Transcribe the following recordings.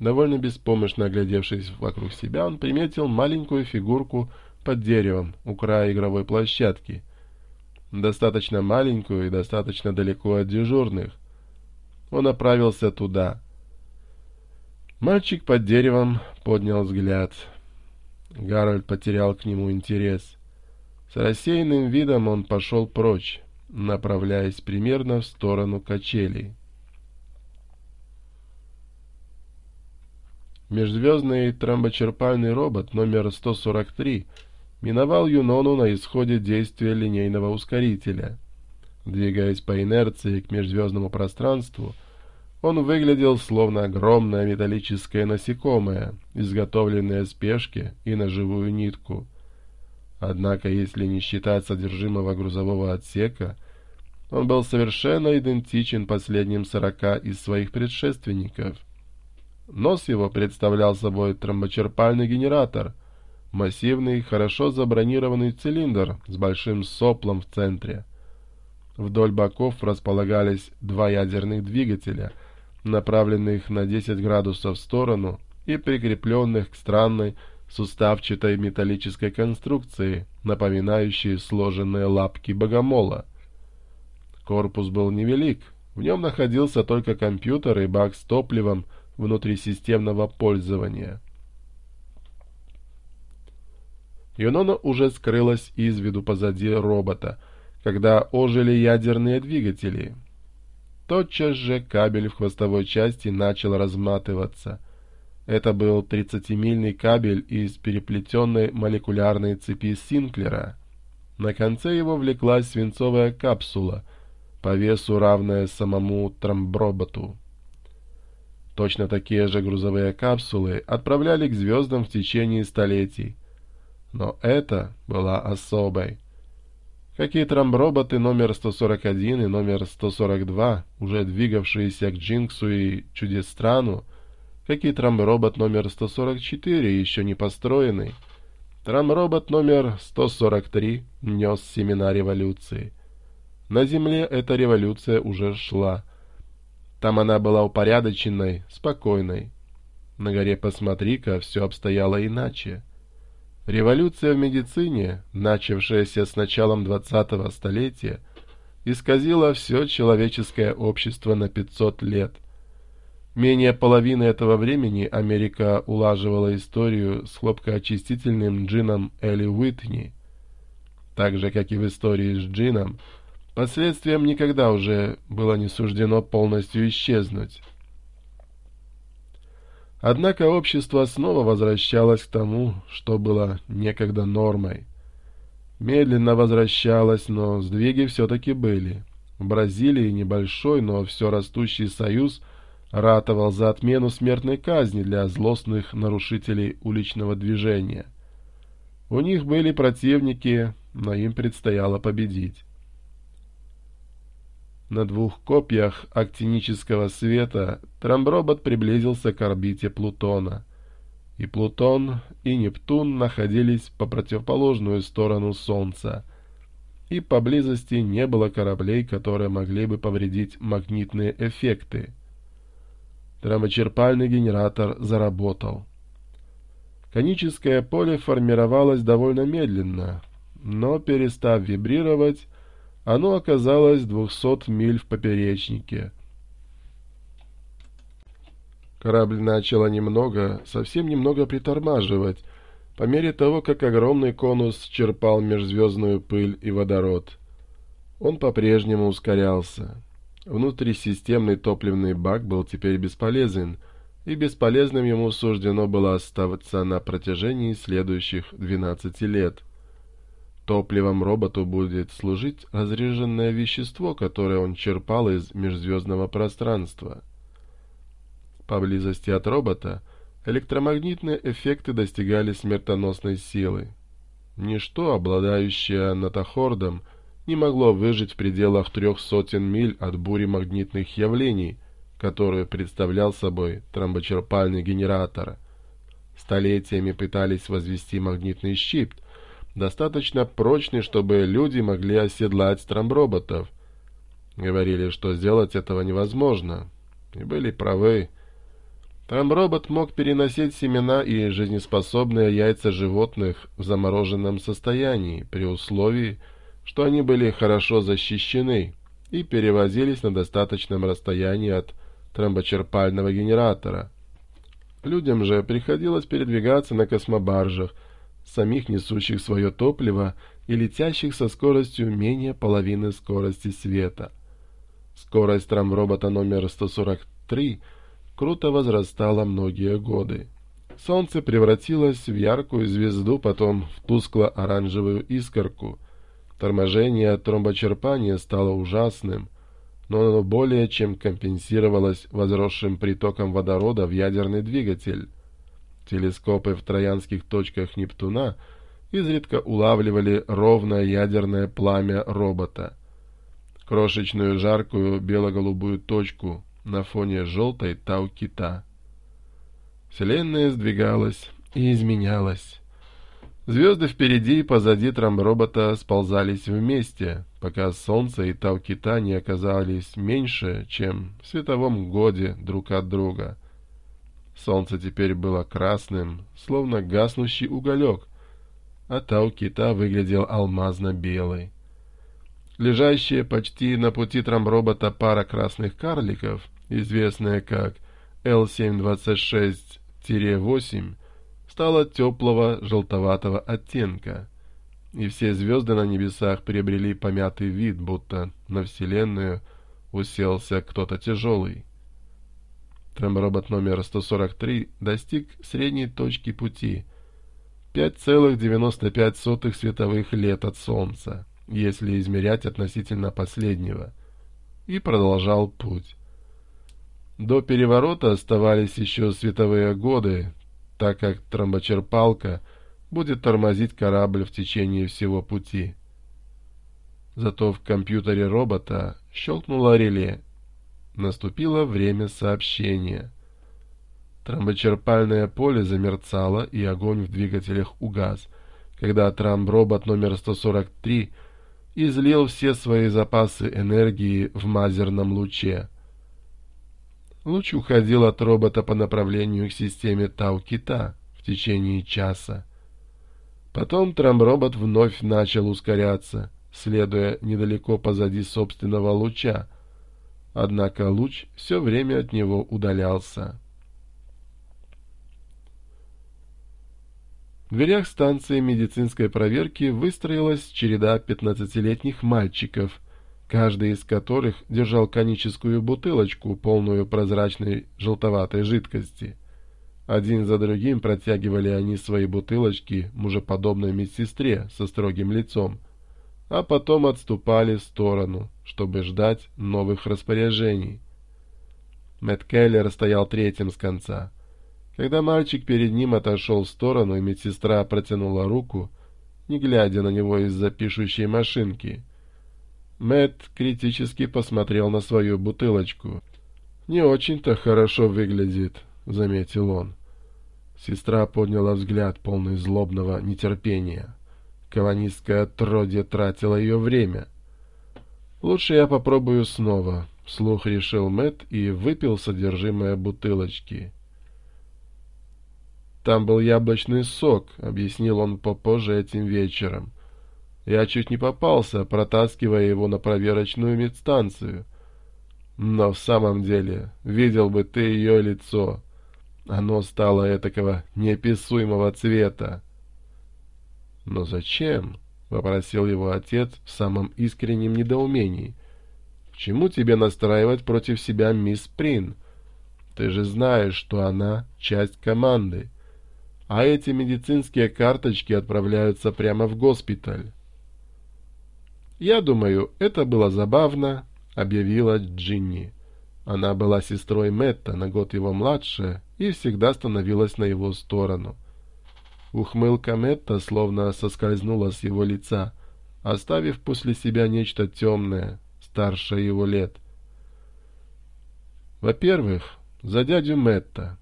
довольно беспомощно оглядевшись вокруг себя, он приметил маленькую фигурку под деревом у края игровой площадки, достаточно маленькую и достаточно далеко от дежурных. Он направился туда. Мальчик под деревом поднял взгляд. Гарольд потерял к нему интерес. С рассеянным видом он пошел прочь, направляясь примерно в сторону качелей. Межзвездный тромбочерпальный робот номер 143 миновал Юнону на исходе действия линейного ускорителя. Двигаясь по инерции к межзвездному пространству, он выглядел словно огромное металлическое насекомое, изготовленное спешке и на живую нитку. Однако, если не считать содержимого грузового отсека, он был совершенно идентичен последним сорока из своих предшественников — Нос его представлял собой тромбочерпальный генератор, массивный, хорошо забронированный цилиндр с большим соплом в центре. Вдоль боков располагались два ядерных двигателя, направленных на 10 градусов в сторону и прикрепленных к странной суставчатой металлической конструкции, напоминающей сложенные лапки богомола. Корпус был невелик, в нем находился только компьютер и бак с топливом – внутрисистемного пользования. Юнона уже скрылась из виду позади робота, когда ожили ядерные двигатели. Тотчас же кабель в хвостовой части начал разматываться. Это был 30-мильный кабель из переплетенной молекулярной цепи Синклера. На конце его влеклась свинцовая капсула, по весу равная самому тромброботу. Точно такие же грузовые капсулы отправляли к звездам в течение столетий. Но это была особой. Какие трамброботы номер 141 и номер 142, уже двигавшиеся к Джинксу и Чудестрану, какие трамбробот номер 144, еще не построенный, трамбробот номер 143 нес семена революции. На Земле эта революция уже шла – там она была упорядоченной, спокойной. На горе Посмотри-ка все обстояло иначе. Революция в медицине, начавшаяся с началом 20-го столетия, исказила все человеческое общество на 500 лет. Менее половины этого времени Америка улаживала историю с хлопкоочистительным джином Элли Уитни. Так же, как и в истории с джином, Последствиям никогда уже было не суждено полностью исчезнуть. Однако общество снова возвращалось к тому, что было некогда нормой. Медленно возвращалось, но сдвиги все-таки были. В Бразилии небольшой, но все растущий союз ратовал за отмену смертной казни для злостных нарушителей уличного движения. У них были противники, но им предстояло победить. На двух копьях актинического света Трамбробот приблизился к орбите Плутона. И Плутон, и Нептун находились по противоположную сторону Солнца, и поблизости не было кораблей, которые могли бы повредить магнитные эффекты. Трамбочерпальный генератор заработал. Коническое поле формировалось довольно медленно, но, перестав вибрировать, оно оказалось 200 миль в поперечнике. Корабль начал немного, совсем немного притормаживать, по мере того, как огромный конус черпал межзвездную пыль и водород. Он по-прежнему ускорялся. Внутрисистемный топливный бак был теперь бесполезен, и бесполезным ему суждено было оставаться на протяжении следующих 12 лет. Топливом роботу будет служить разреженное вещество, которое он черпал из межзвездного пространства. Поблизости от робота электромагнитные эффекты достигали смертоносной силы. Ничто, обладающее натохордом, не могло выжить в пределах трех сотен миль от бури магнитных явлений, которую представлял собой тромбочерпальный генератор. Столетиями пытались возвести магнитный щит – достаточно прочный, чтобы люди могли оседлать стромброботов. Говорили, что сделать этого невозможно. И были правы. Там мог переносить семена и жизнеспособные яйца животных в замороженном состоянии, при условии, что они были хорошо защищены и перевозились на достаточном расстоянии от тромбочерпального генератора. Людям же приходилось передвигаться на космобаржах – самих несущих свое топливо и летящих со скоростью менее половины скорости света. Скорость трамробота номер 143 круто возрастала многие годы. Солнце превратилось в яркую звезду, потом в тускло-оранжевую искорку. Торможение от тромбочерпания стало ужасным, но оно более чем компенсировалось возросшим притоком водорода в ядерный двигатель. Телескопы в троянских точках Нептуна изредка улавливали ровное ядерное пламя робота. Крошечную жаркую бело-голубую точку на фоне желтой тау-кита. Вселенная сдвигалась и изменялась. Звезды впереди и позади трамбробота сползались вместе, пока Солнце и Тау-Кита не оказались меньше, чем в световом годе друг от друга. Солнце теперь было красным, словно гаснущий уголек, а Кита выглядел алмазно-белый. Лежащая почти на пути трамбробота пара красных карликов, известная как L726-8, стала теплого желтоватого оттенка, и все звезды на небесах приобрели помятый вид, будто на Вселенную уселся кто-то тяжелый. Трамробот номер 143 достиг средней точки пути 5,95 световых лет от Солнца, если измерять относительно последнего, и продолжал путь. До переворота оставались еще световые годы, так как тромбочерпалка будет тормозить корабль в течение всего пути. Зато в компьютере робота щелкнуло реле, Наступило время сообщения. Трамбочерпальное поле замерцало, и огонь в двигателях угас, когда трамбробот номер 143 излил все свои запасы энергии в мазерном луче. Луч уходил от робота по направлению к системе Тау-Кита в течение часа. Потом трамбробот вновь начал ускоряться, следуя недалеко позади собственного луча — однако луч все время от него удалялся. В дверях станции медицинской проверки выстроилась череда пятнадцатилетних мальчиков, каждый из которых держал коническую бутылочку, полную прозрачной желтоватой жидкости. Один за другим протягивали они свои бутылочки мужеподобной медсестре со строгим лицом, а потом отступали в сторону, чтобы ждать новых распоряжений. Мэтт Келлер стоял третьим с конца. Когда мальчик перед ним отошел в сторону, и медсестра протянула руку, не глядя на него из-за пишущей машинки, Мэтт критически посмотрел на свою бутылочку. «Не очень-то хорошо выглядит», — заметил он. Сестра подняла взгляд, полный злобного нетерпения. Каванистское отродье тратило ее время. «Лучше я попробую снова», — вслух решил Мэт и выпил содержимое бутылочки. «Там был яблочный сок», — объяснил он попозже этим вечером. «Я чуть не попался, протаскивая его на проверочную медстанцию. Но в самом деле, видел бы ты ее лицо. Оно стало этакого неописуемого цвета. Но зачем? — попросил его отец в самом искреннем недоумении. — К чему тебе настраивать против себя мисс Прин? Ты же знаешь, что она часть команды. А эти медицинские карточки отправляются прямо в госпиталь. «Я думаю, это было забавно», — объявила Джинни. Она была сестрой Мэтта, на год его младше, и всегда становилась на его сторону — Ухмылка Метта словно соскользнула с его лица, оставив после себя нечто темное, старше его лет. «Во-первых, за дядю Метта».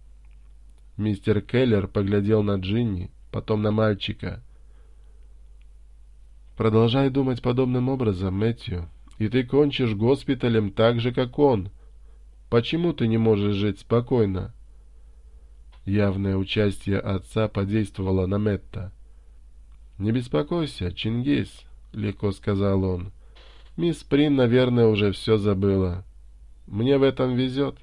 Мистер Келлер поглядел на Джинни, потом на мальчика. «Продолжай думать подобным образом, Мэтью, и ты кончишь госпиталем так же, как он. Почему ты не можешь жить спокойно?» явное участие отца подействовало на Метта. «Не беспокойся, Чингис», — легко сказал он. «Мисс Прин, наверное, уже все забыла. Мне в этом везет».